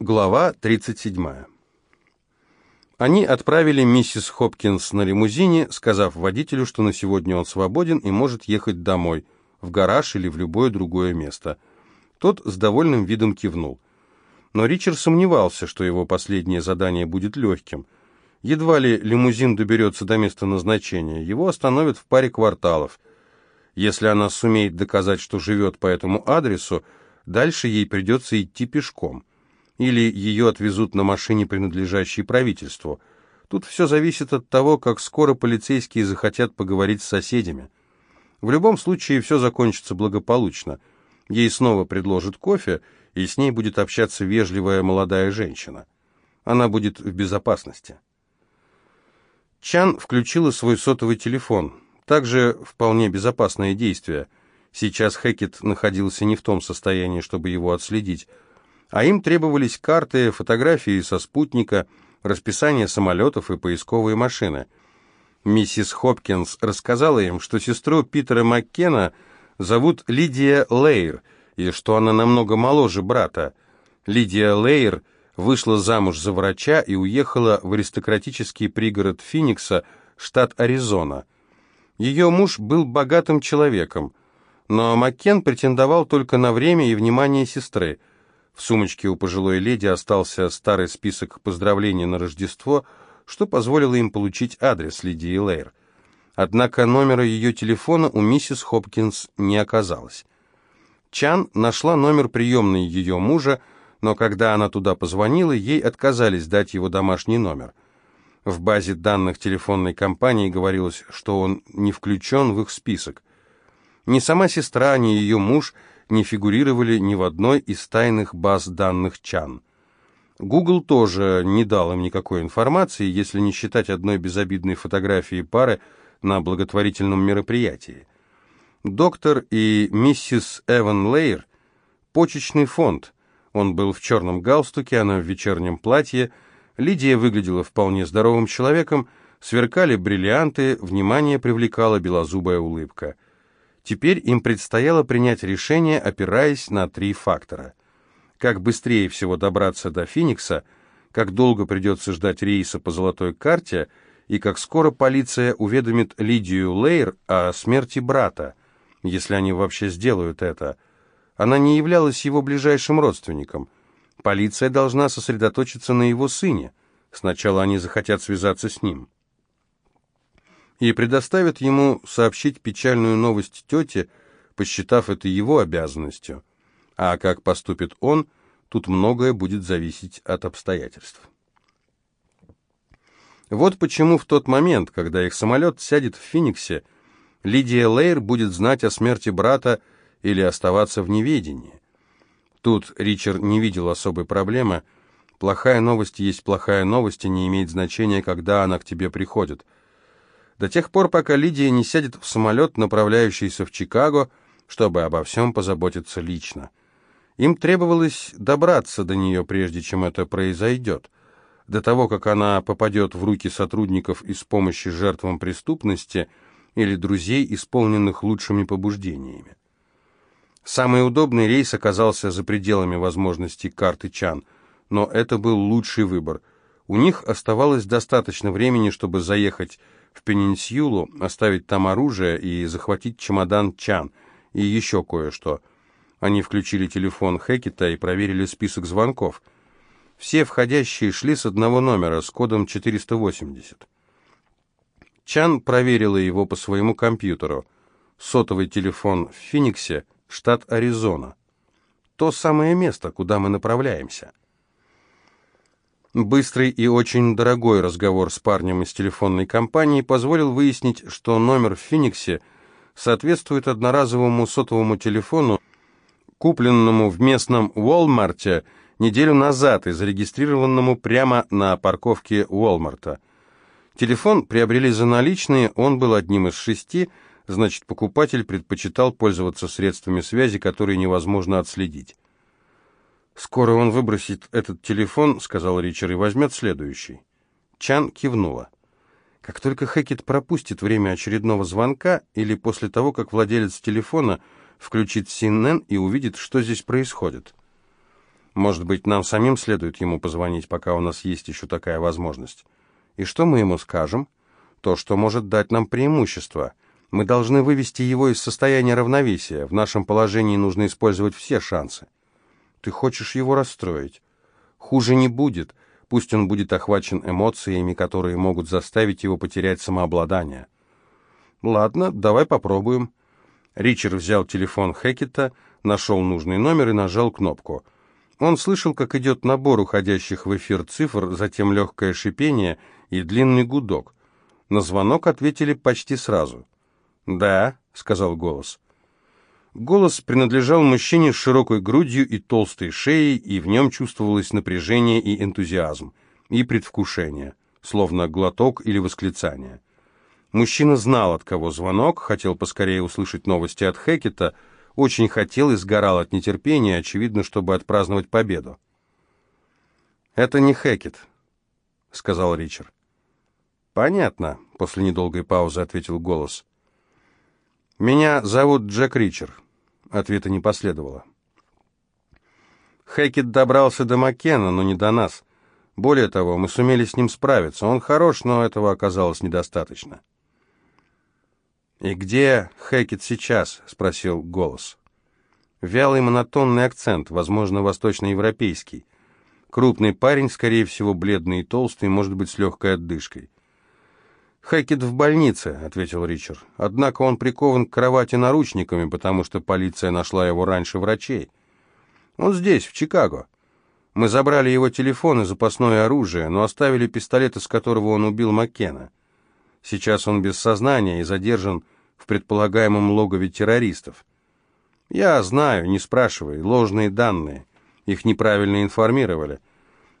Глава 37. Они отправили миссис Хопкинс на лимузине, сказав водителю, что на сегодня он свободен и может ехать домой, в гараж или в любое другое место. Тот с довольным видом кивнул. Но Ричард сомневался, что его последнее задание будет легким. Едва ли лимузин доберется до места назначения, его остановят в паре кварталов. Если она сумеет доказать, что живет по этому адресу, дальше ей придется идти пешком или ее отвезут на машине, принадлежащей правительству. Тут все зависит от того, как скоро полицейские захотят поговорить с соседями. В любом случае все закончится благополучно. Ей снова предложат кофе, и с ней будет общаться вежливая молодая женщина. Она будет в безопасности. Чан включила свой сотовый телефон. Также вполне безопасное действие. Сейчас Хэкет находился не в том состоянии, чтобы его отследить а им требовались карты, фотографии со спутника, расписание самолетов и поисковые машины. Миссис Хопкинс рассказала им, что сестру Питера Маккена зовут Лидия Лейер, и что она намного моложе брата. Лидия Лейер вышла замуж за врача и уехала в аристократический пригород Финикса, штат Аризона. Ее муж был богатым человеком, но Маккен претендовал только на время и внимание сестры – в сумочке у пожилой леди остался старый список поздравлений на Рождество, что позволило им получить адрес Лидии Лейр. Однако номера ее телефона у миссис Хопкинс не оказалось. Чан нашла номер приемной ее мужа, но когда она туда позвонила, ей отказались дать его домашний номер. В базе данных телефонной компании говорилось, что он не включен в их список. Ни сама сестра, ни ее муж – не фигурировали ни в одной из тайных баз данных Чан. Google тоже не дал им никакой информации, если не считать одной безобидной фотографии пары на благотворительном мероприятии. Доктор и миссис Эван Лейер – почечный фонд. Он был в черном галстуке, она в вечернем платье. Лидия выглядела вполне здоровым человеком, сверкали бриллианты, внимание привлекала белозубая улыбка – Теперь им предстояло принять решение, опираясь на три фактора. Как быстрее всего добраться до Финикса, как долго придется ждать рейса по золотой карте и как скоро полиция уведомит Лидию Лейр о смерти брата, если они вообще сделают это. Она не являлась его ближайшим родственником. Полиция должна сосредоточиться на его сыне. Сначала они захотят связаться с ним и предоставит ему сообщить печальную новость тете, посчитав это его обязанностью. А как поступит он, тут многое будет зависеть от обстоятельств. Вот почему в тот момент, когда их самолет сядет в Фениксе, Лидия Лейр будет знать о смерти брата или оставаться в неведении. Тут Ричард не видел особой проблемы. Плохая новость есть плохая новость, и не имеет значения, когда она к тебе приходит – до тех пор, пока Лидия не сядет в самолет, направляющийся в Чикаго, чтобы обо всем позаботиться лично. Им требовалось добраться до нее, прежде чем это произойдет. До того, как она попадет в руки сотрудников из помощи жертвам преступности или друзей, исполненных лучшими побуждениями. Самый удобный рейс оказался за пределами возможностей карты Чан, но это был лучший выбор. У них оставалось достаточно времени, чтобы заехать в Пенинсюлу, оставить там оружие и захватить чемодан Чан и еще кое-что. Они включили телефон Хекета и проверили список звонков. Все входящие шли с одного номера с кодом 480. Чан проверила его по своему компьютеру. Сотовый телефон в Фениксе, штат Аризона. То самое место, куда мы направляемся. Быстрый и очень дорогой разговор с парнем из телефонной компании позволил выяснить, что номер в Фениксе соответствует одноразовому сотовому телефону, купленному в местном Уолмарте неделю назад и зарегистрированному прямо на парковке Уолмарта. Телефон приобрели за наличные, он был одним из шести, значит, покупатель предпочитал пользоваться средствами связи, которые невозможно отследить. «Скоро он выбросит этот телефон», — сказал Ричард, — «и возьмет следующий». Чан кивнула. Как только Хэкет пропустит время очередного звонка или после того, как владелец телефона включит CNN и увидит, что здесь происходит. Может быть, нам самим следует ему позвонить, пока у нас есть еще такая возможность. И что мы ему скажем? То, что может дать нам преимущество. Мы должны вывести его из состояния равновесия. В нашем положении нужно использовать все шансы. Ты хочешь его расстроить? Хуже не будет. Пусть он будет охвачен эмоциями, которые могут заставить его потерять самообладание. Ладно, давай попробуем. Ричард взял телефон Хекета, нашел нужный номер и нажал кнопку. Он слышал, как идет набор уходящих в эфир цифр, затем легкое шипение и длинный гудок. На звонок ответили почти сразу. «Да», — сказал голос. Голос принадлежал мужчине с широкой грудью и толстой шеей, и в нем чувствовалось напряжение и энтузиазм, и предвкушение, словно глоток или восклицание. Мужчина знал, от кого звонок, хотел поскорее услышать новости от Хекета, очень хотел и сгорал от нетерпения, очевидно, чтобы отпраздновать победу. «Это не Хекет», — сказал Ричард. «Понятно», — после недолгой паузы ответил голос. «Меня зовут Джек Ричард». Ответа не последовало. Хекет добрался до Маккена, но не до нас. Более того, мы сумели с ним справиться. Он хорош, но этого оказалось недостаточно. «И где Хекет сейчас?» — спросил голос. Вялый монотонный акцент, возможно, восточноевропейский. Крупный парень, скорее всего, бледный и толстый, может быть, с легкой отдышкой. «Хэкет в больнице», — ответил Ричард. «Однако он прикован к кровати наручниками, потому что полиция нашла его раньше врачей. Он здесь, в Чикаго. Мы забрали его телефон и запасное оружие, но оставили пистолет, из которого он убил Маккена. Сейчас он без сознания и задержан в предполагаемом логове террористов. Я знаю, не спрашивай, ложные данные. Их неправильно информировали.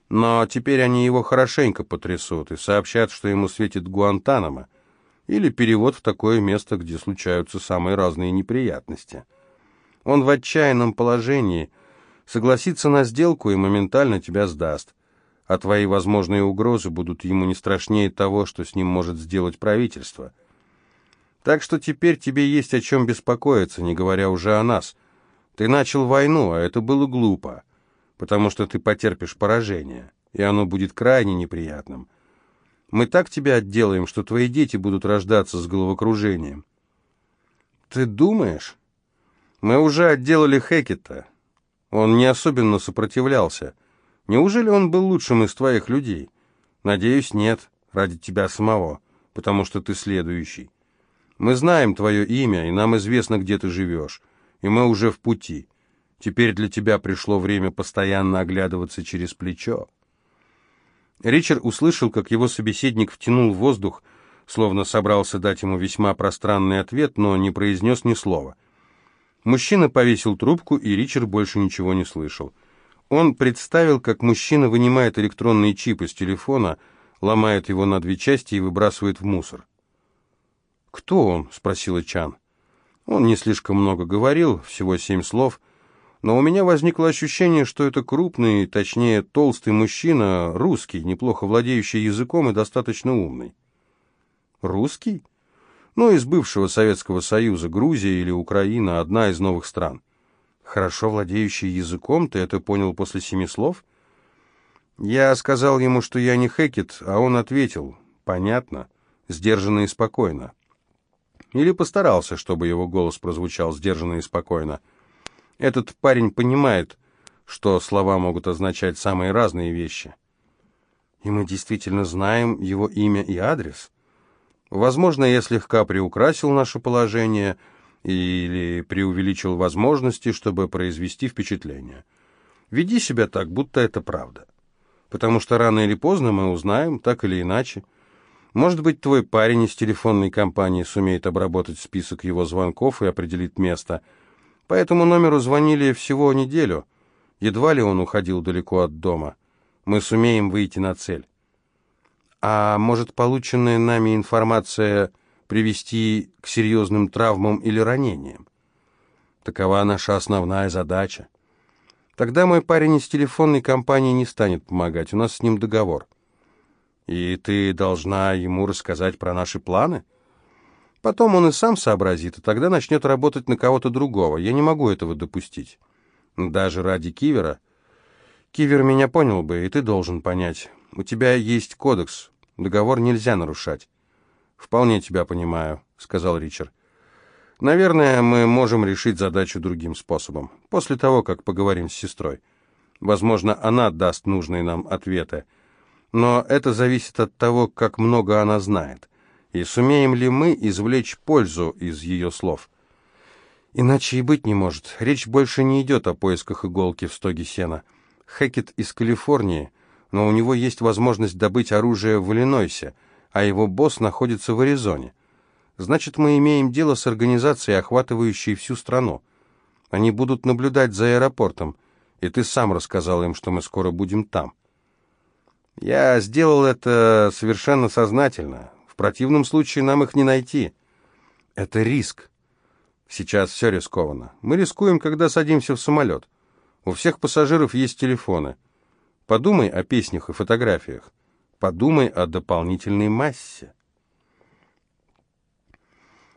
Но теперь они его хорошенько потрясут и сообщат, что ему светит Гуантанамо, или перевод в такое место, где случаются самые разные неприятности. Он в отчаянном положении, согласится на сделку и моментально тебя сдаст, а твои возможные угрозы будут ему не страшнее того, что с ним может сделать правительство. Так что теперь тебе есть о чем беспокоиться, не говоря уже о нас. Ты начал войну, а это было глупо потому что ты потерпишь поражение, и оно будет крайне неприятным. Мы так тебя отделаем, что твои дети будут рождаться с головокружением. Ты думаешь? Мы уже отделали Хекета. Он не особенно сопротивлялся. Неужели он был лучшим из твоих людей? Надеюсь, нет, ради тебя самого, потому что ты следующий. Мы знаем твое имя, и нам известно, где ты живешь, и мы уже в пути. Теперь для тебя пришло время постоянно оглядываться через плечо. Ричард услышал, как его собеседник втянул воздух, словно собрался дать ему весьма пространный ответ, но не произнес ни слова. Мужчина повесил трубку, и Ричард больше ничего не слышал. Он представил, как мужчина вынимает электронный чип из телефона, ломает его на две части и выбрасывает в мусор. «Кто он?» — спросила Чан. Он не слишком много говорил, всего семь слов — но у меня возникло ощущение, что это крупный, точнее толстый мужчина, русский, неплохо владеющий языком и достаточно умный. Русский? Ну, из бывшего Советского Союза, Грузия или Украина, одна из новых стран. Хорошо владеющий языком, ты это понял после семи слов? Я сказал ему, что я не Хекет, а он ответил, понятно, сдержанно и спокойно. Или постарался, чтобы его голос прозвучал сдержанно и спокойно. Этот парень понимает, что слова могут означать самые разные вещи. И мы действительно знаем его имя и адрес. Возможно, я слегка приукрасил наше положение или преувеличил возможности, чтобы произвести впечатление. Веди себя так, будто это правда. Потому что рано или поздно мы узнаем, так или иначе. Может быть, твой парень из телефонной компании сумеет обработать список его звонков и определит место – по этому номеру звонили всего неделю. Едва ли он уходил далеко от дома. Мы сумеем выйти на цель. А может, полученная нами информация привести к серьезным травмам или ранениям? Такова наша основная задача. Тогда мой парень из телефонной компании не станет помогать, у нас с ним договор. И ты должна ему рассказать про наши планы?» Потом он и сам сообразит, и тогда начнет работать на кого-то другого. Я не могу этого допустить. Даже ради Кивера. Кивер меня понял бы, и ты должен понять. У тебя есть кодекс, договор нельзя нарушать. «Вполне тебя понимаю», — сказал Ричард. «Наверное, мы можем решить задачу другим способом, после того, как поговорим с сестрой. Возможно, она даст нужные нам ответы. Но это зависит от того, как много она знает, и сумеем ли мы извлечь пользу из ее слов». Иначе и быть не может. Речь больше не идет о поисках иголки в стоге сена. Хекет из Калифорнии, но у него есть возможность добыть оружие в Иллинойсе, а его босс находится в Аризоне. Значит, мы имеем дело с организацией, охватывающей всю страну. Они будут наблюдать за аэропортом, и ты сам рассказал им, что мы скоро будем там. Я сделал это совершенно сознательно. Противном случае нам их не найти. Это риск. Сейчас все рискованно. Мы рискуем, когда садимся в самолет. У всех пассажиров есть телефоны. Подумай о песнях и фотографиях. Подумай о дополнительной массе.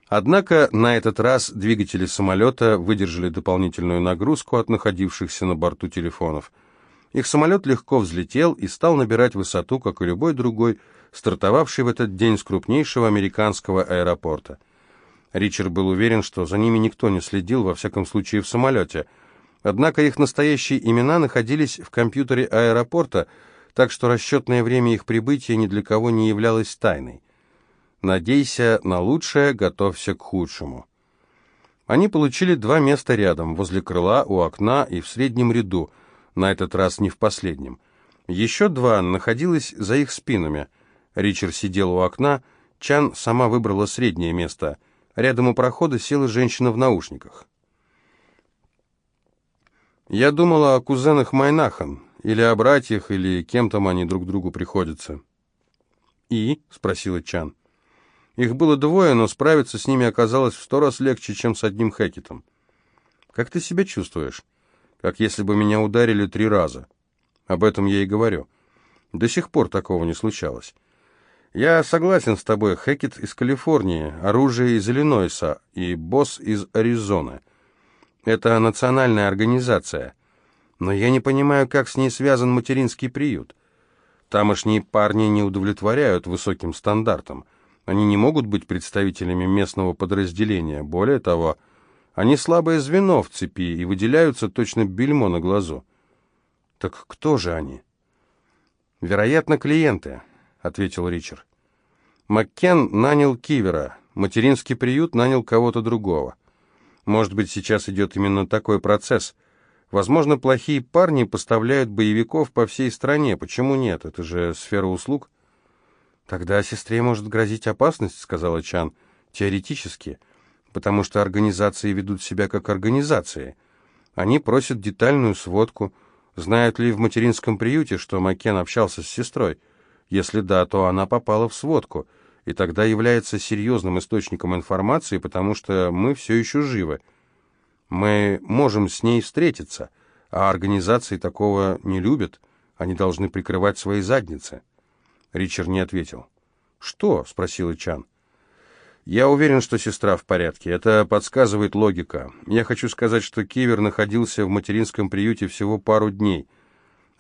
Однако на этот раз двигатели самолета выдержали дополнительную нагрузку от находившихся на борту телефонов. Их самолет легко взлетел и стал набирать высоту, как и любой другой, стартовавший в этот день с крупнейшего американского аэропорта – Ричард был уверен, что за ними никто не следил, во всяком случае в самолете. Однако их настоящие имена находились в компьютере аэропорта, так что расчетное время их прибытия ни для кого не являлось тайной. «Надейся на лучшее, готовься к худшему». Они получили два места рядом, возле крыла, у окна и в среднем ряду, на этот раз не в последнем. Еще два находилось за их спинами. Ричард сидел у окна, Чан сама выбрала среднее место – Рядом у прохода села женщина в наушниках. Я думала о кузенах Майнахан, или о братьях, или кем там они друг другу приходятся. «И?» — спросила Чан. Их было двое, но справиться с ними оказалось в сто раз легче, чем с одним Хэкетом. «Как ты себя чувствуешь?» «Как если бы меня ударили три раза». Об этом я и говорю. До сих пор такого не случалось. «Я согласен с тобой. Хекет из Калифорнии, оружие из Иллинойса и босс из Аризоны. Это национальная организация. Но я не понимаю, как с ней связан материнский приют. Тамошние парни не удовлетворяют высоким стандартам. Они не могут быть представителями местного подразделения. Более того, они слабое звено в цепи и выделяются точно бельмо на глазу. Так кто же они? Вероятно, клиенты. — ответил Ричард. Маккен нанял Кивера, материнский приют нанял кого-то другого. Может быть, сейчас идет именно такой процесс. Возможно, плохие парни поставляют боевиков по всей стране. Почему нет? Это же сфера услуг. Тогда сестре может грозить опасность, сказала Чан. Теоретически. Потому что организации ведут себя как организации. Они просят детальную сводку. Знают ли в материнском приюте, что Маккен общался с сестрой? Если да, то она попала в сводку, и тогда является серьезным источником информации, потому что мы все еще живы. Мы можем с ней встретиться, а организации такого не любят, они должны прикрывать свои задницы. Ричард не ответил. «Что?» — спросил Чан. «Я уверен, что сестра в порядке. Это подсказывает логика. Я хочу сказать, что Кивер находился в материнском приюте всего пару дней».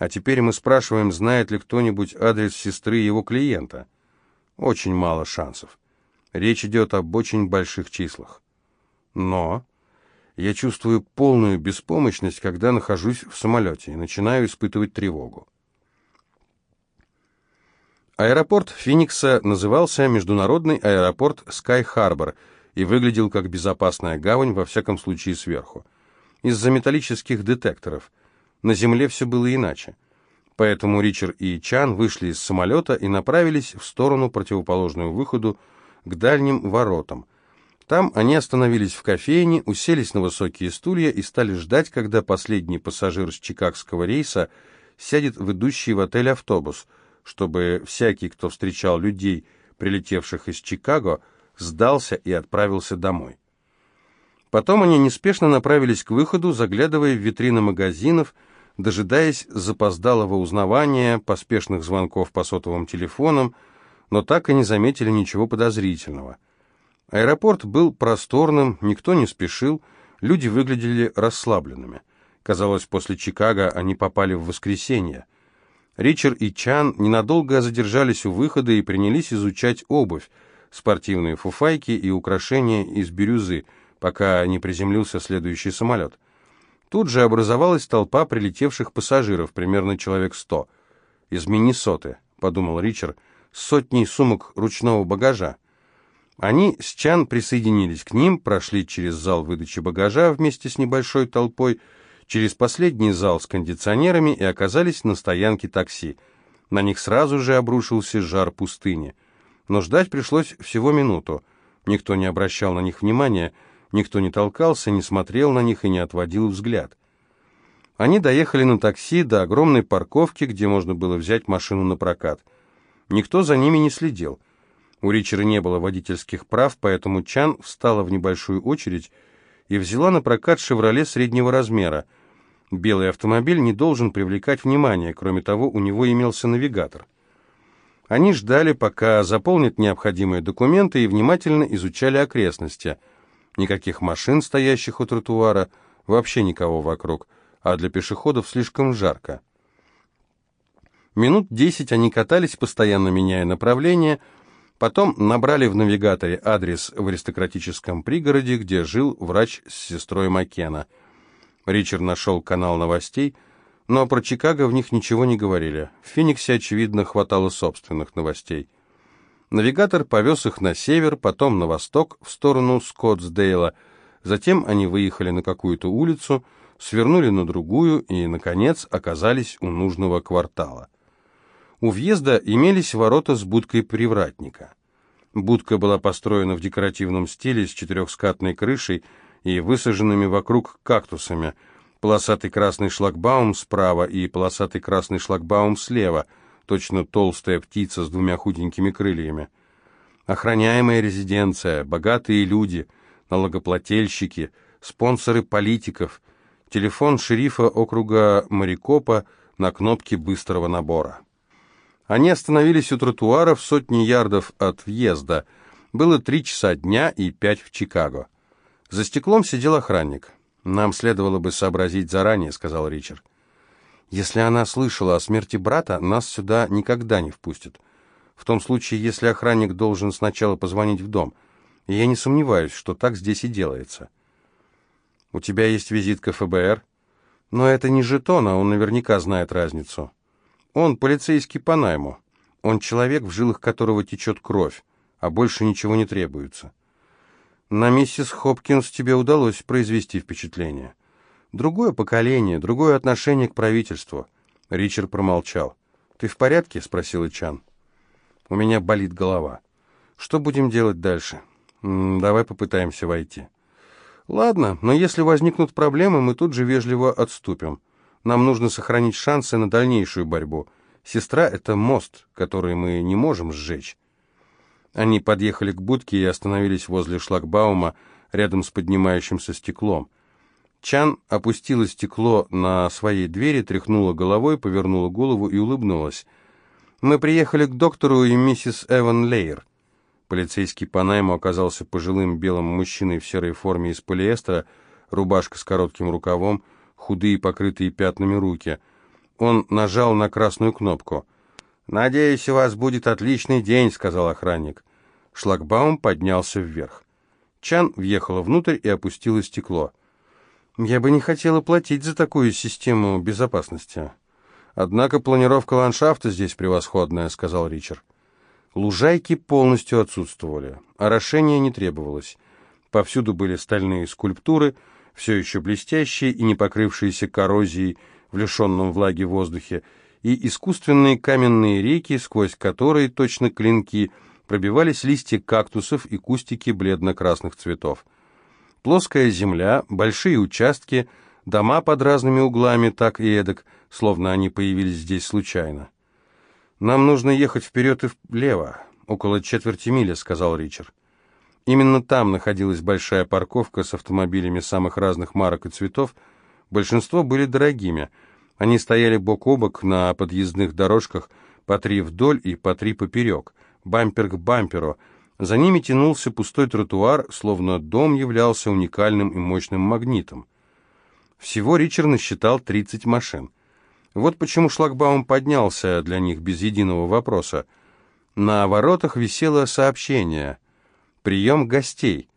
А теперь мы спрашиваем, знает ли кто-нибудь адрес сестры его клиента. Очень мало шансов. Речь идет об очень больших числах. Но я чувствую полную беспомощность, когда нахожусь в самолете и начинаю испытывать тревогу. Аэропорт Феникса назывался Международный аэропорт Скай-Харбор и выглядел как безопасная гавань, во всяком случае сверху. Из-за металлических детекторов – на земле все было иначе. Поэтому Ричард и Чан вышли из самолета и направились в сторону, противоположную выходу, к дальним воротам. Там они остановились в кофейне, уселись на высокие стулья и стали ждать, когда последний пассажир с чикагского рейса сядет в идущий в отель автобус, чтобы всякий, кто встречал людей, прилетевших из Чикаго, сдался и отправился домой. Потом они неспешно направились к выходу, заглядывая в витрины магазинов, дожидаясь запоздалого узнавания, поспешных звонков по сотовым телефонам, но так и не заметили ничего подозрительного. Аэропорт был просторным, никто не спешил, люди выглядели расслабленными. Казалось, после Чикаго они попали в воскресенье. Ричард и Чан ненадолго задержались у выхода и принялись изучать обувь, спортивные фуфайки и украшения из бирюзы, пока не приземлился следующий самолет. Тут же образовалась толпа прилетевших пассажиров, примерно человек сто. «Из Миннесоты», — подумал Ричард, — «с сотней сумок ручного багажа». Они с Чан присоединились к ним, прошли через зал выдачи багажа вместе с небольшой толпой, через последний зал с кондиционерами и оказались на стоянке такси. На них сразу же обрушился жар пустыни. Но ждать пришлось всего минуту. Никто не обращал на них внимания, никто не толкался, не смотрел на них и не отводил взгляд. Они доехали на такси до огромной парковки, где можно было взять машину на прокат. Никто за ними не следил. У Ричера не было водительских прав, поэтому Чан встала в небольшую очередь и взяла на прокат «Шевроле» среднего размера. Белый автомобиль не должен привлекать внимание, кроме того, у него имелся навигатор. Они ждали, пока заполнят необходимые документы и внимательно изучали окрестности. Никаких машин, стоящих у тротуара, вообще никого вокруг, а для пешеходов слишком жарко. Минут десять они катались, постоянно меняя направление, Потом набрали в навигаторе адрес в аристократическом пригороде, где жил врач с сестрой Маккена. Ричард нашел канал новостей, но про Чикаго в них ничего не говорили. В Фениксе, очевидно, хватало собственных новостей. Навигатор повез их на север, потом на восток, в сторону Скоттсдейла. Затем они выехали на какую-то улицу, свернули на другую и, наконец, оказались у нужного квартала. У въезда имелись ворота с будкой привратника. Будка была построена в декоративном стиле с четырехскатной крышей и высаженными вокруг кактусами, полосатый красный шлагбаум справа и полосатый красный шлагбаум слева, точно толстая птица с двумя худенькими крыльями. Охраняемая резиденция, богатые люди, налогоплательщики, спонсоры политиков, телефон шерифа округа Марикопа на кнопке быстрого набора. Они остановились у тротуара в сотни ярдов от въезда. Было три часа дня и пять в Чикаго. За стеклом сидел охранник. «Нам следовало бы сообразить заранее», — сказал Ричард. «Если она слышала о смерти брата, нас сюда никогда не впустят. В том случае, если охранник должен сначала позвонить в дом. И я не сомневаюсь, что так здесь и делается». «У тебя есть визитка ФБР?» «Но это не жетон, а он наверняка знает разницу». Он полицейский по найму. Он человек, в жилах которого течет кровь, а больше ничего не требуется. На миссис Хопкинс тебе удалось произвести впечатление. Другое поколение, другое отношение к правительству. Ричард промолчал. «Ты в порядке?» — спросил Ичан. «У меня болит голова. Что будем делать дальше?» М -м, «Давай попытаемся войти». «Ладно, но если возникнут проблемы, мы тут же вежливо отступим. Нам нужно сохранить шансы на дальнейшую борьбу. Сестра — это мост, который мы не можем сжечь. Они подъехали к будке и остановились возле шлагбаума, рядом с поднимающимся стеклом. Чан опустила стекло на своей двери, тряхнула головой, повернула голову и улыбнулась. «Мы приехали к доктору и миссис Эван Лейер». Полицейский по найму оказался пожилым белым мужчиной в серой форме из полиэстера, рубашка с коротким рукавом, худые, покрытые пятнами руки. Он нажал на красную кнопку. «Надеюсь, у вас будет отличный день», — сказал охранник. Шлагбаум поднялся вверх. Чан въехала внутрь и опустила стекло. «Я бы не хотела платить за такую систему безопасности. Однако планировка ландшафта здесь превосходная», — сказал Ричард. Лужайки полностью отсутствовали, орошения не требовалось. Повсюду были стальные скульптуры — все еще блестящие и не покрывшиеся коррозией в лишенном влаги воздухе, и искусственные каменные реки, сквозь которые, точно клинки, пробивались листья кактусов и кустики бледно-красных цветов. Плоская земля, большие участки, дома под разными углами, так и эдак, словно они появились здесь случайно. «Нам нужно ехать вперед и влево, около четверти мили», — сказал Ричард. Именно там находилась большая парковка с автомобилями самых разных марок и цветов. Большинство были дорогими. Они стояли бок о бок на подъездных дорожках, по три вдоль и по три поперек, бампер к бамперу. За ними тянулся пустой тротуар, словно дом являлся уникальным и мощным магнитом. Всего Ричард насчитал 30 машин. Вот почему шлагбаум поднялся для них без единого вопроса. На воротах висело сообщение «Прием гостей».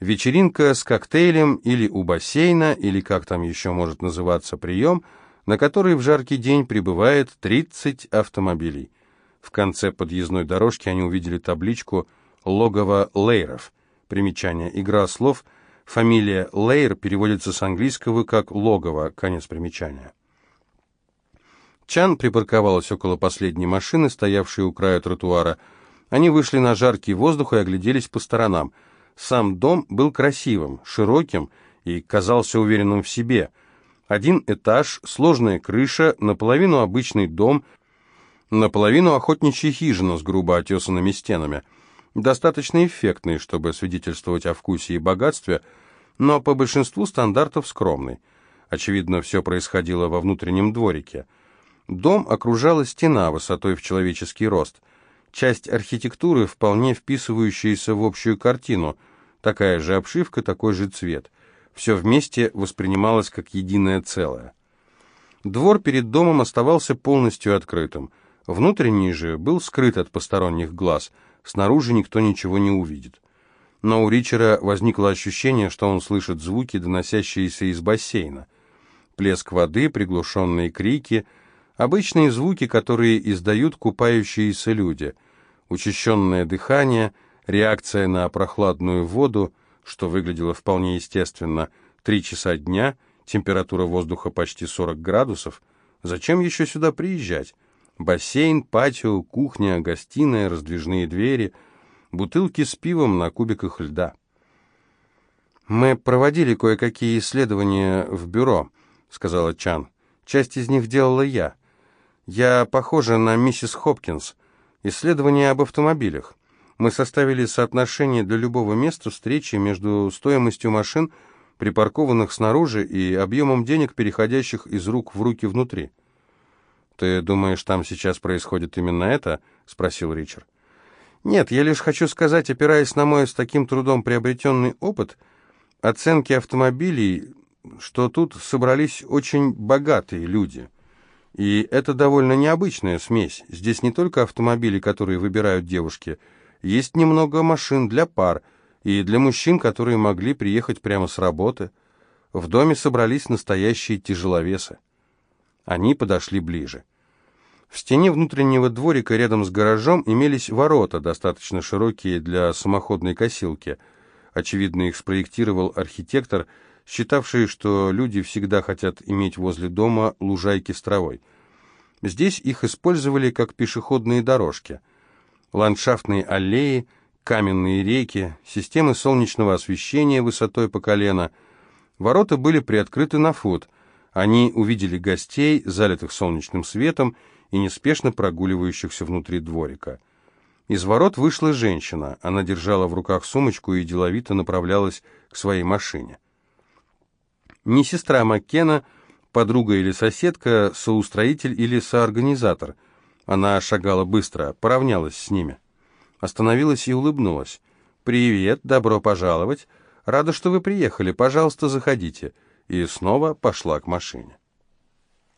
Вечеринка с коктейлем или у бассейна, или как там еще может называться прием, на который в жаркий день прибывает 30 автомобилей. В конце подъездной дорожки они увидели табличку «Логово Лейров». Примечание. Игра слов. Фамилия Лейр переводится с английского как «логово». Конец примечания. Чан припарковалась около последней машины, стоявшей у края тротуара. Они вышли на жаркий воздух и огляделись по сторонам. Сам дом был красивым, широким и казался уверенным в себе. Один этаж, сложная крыша, наполовину обычный дом, наполовину охотничья хижина с грубо отесанными стенами. Достаточно эффектный, чтобы свидетельствовать о вкусе и богатстве, но по большинству стандартов скромный. Очевидно, все происходило во внутреннем дворике. Дом окружала стена высотой в человеческий рост. Часть архитектуры, вполне вписывающаяся в общую картину. Такая же обшивка, такой же цвет. Все вместе воспринималось как единое целое. Двор перед домом оставался полностью открытым. Внутренний же был скрыт от посторонних глаз. Снаружи никто ничего не увидит. Но у Ричера возникло ощущение, что он слышит звуки, доносящиеся из бассейна. Плеск воды, приглушенные крики — Обычные звуки, которые издают купающиеся люди. Учащенное дыхание, реакция на прохладную воду, что выглядело вполне естественно. Три часа дня, температура воздуха почти 40 градусов. Зачем еще сюда приезжать? Бассейн, патио, кухня, гостиная, раздвижные двери, бутылки с пивом на кубиках льда. «Мы проводили кое-какие исследования в бюро», — сказала Чан. «Часть из них делала я. Я похожа на миссис Хопкинс. Исследование об автомобилях. Мы составили соотношение для любого места встречи между стоимостью машин, припаркованных снаружи, и объемом денег, переходящих из рук в руки внутри. «Ты думаешь, там сейчас происходит именно это?» — спросил Ричард. «Нет, я лишь хочу сказать, опираясь на мой с таким трудом приобретенный опыт, оценки автомобилей, что тут собрались очень богатые люди». И это довольно необычная смесь. Здесь не только автомобили, которые выбирают девушки, есть немного машин для пар и для мужчин, которые могли приехать прямо с работы. В доме собрались настоящие тяжеловесы. Они подошли ближе. В стене внутреннего дворика рядом с гаражом имелись ворота, достаточно широкие для самоходной косилки. Очевидно, их спроектировал архитектор – считавшие, что люди всегда хотят иметь возле дома лужайки с травой. Здесь их использовали как пешеходные дорожки. Ландшафтные аллеи, каменные реки, системы солнечного освещения высотой по колено. Ворота были приоткрыты на фут. Они увидели гостей, залитых солнечным светом и неспешно прогуливающихся внутри дворика. Из ворот вышла женщина. Она держала в руках сумочку и деловито направлялась к своей машине. Не сестра Маккена, подруга или соседка, соустроитель или соорганизатор. Она шагала быстро, поравнялась с ними. Остановилась и улыбнулась. «Привет, добро пожаловать. Рада, что вы приехали. Пожалуйста, заходите». И снова пошла к машине.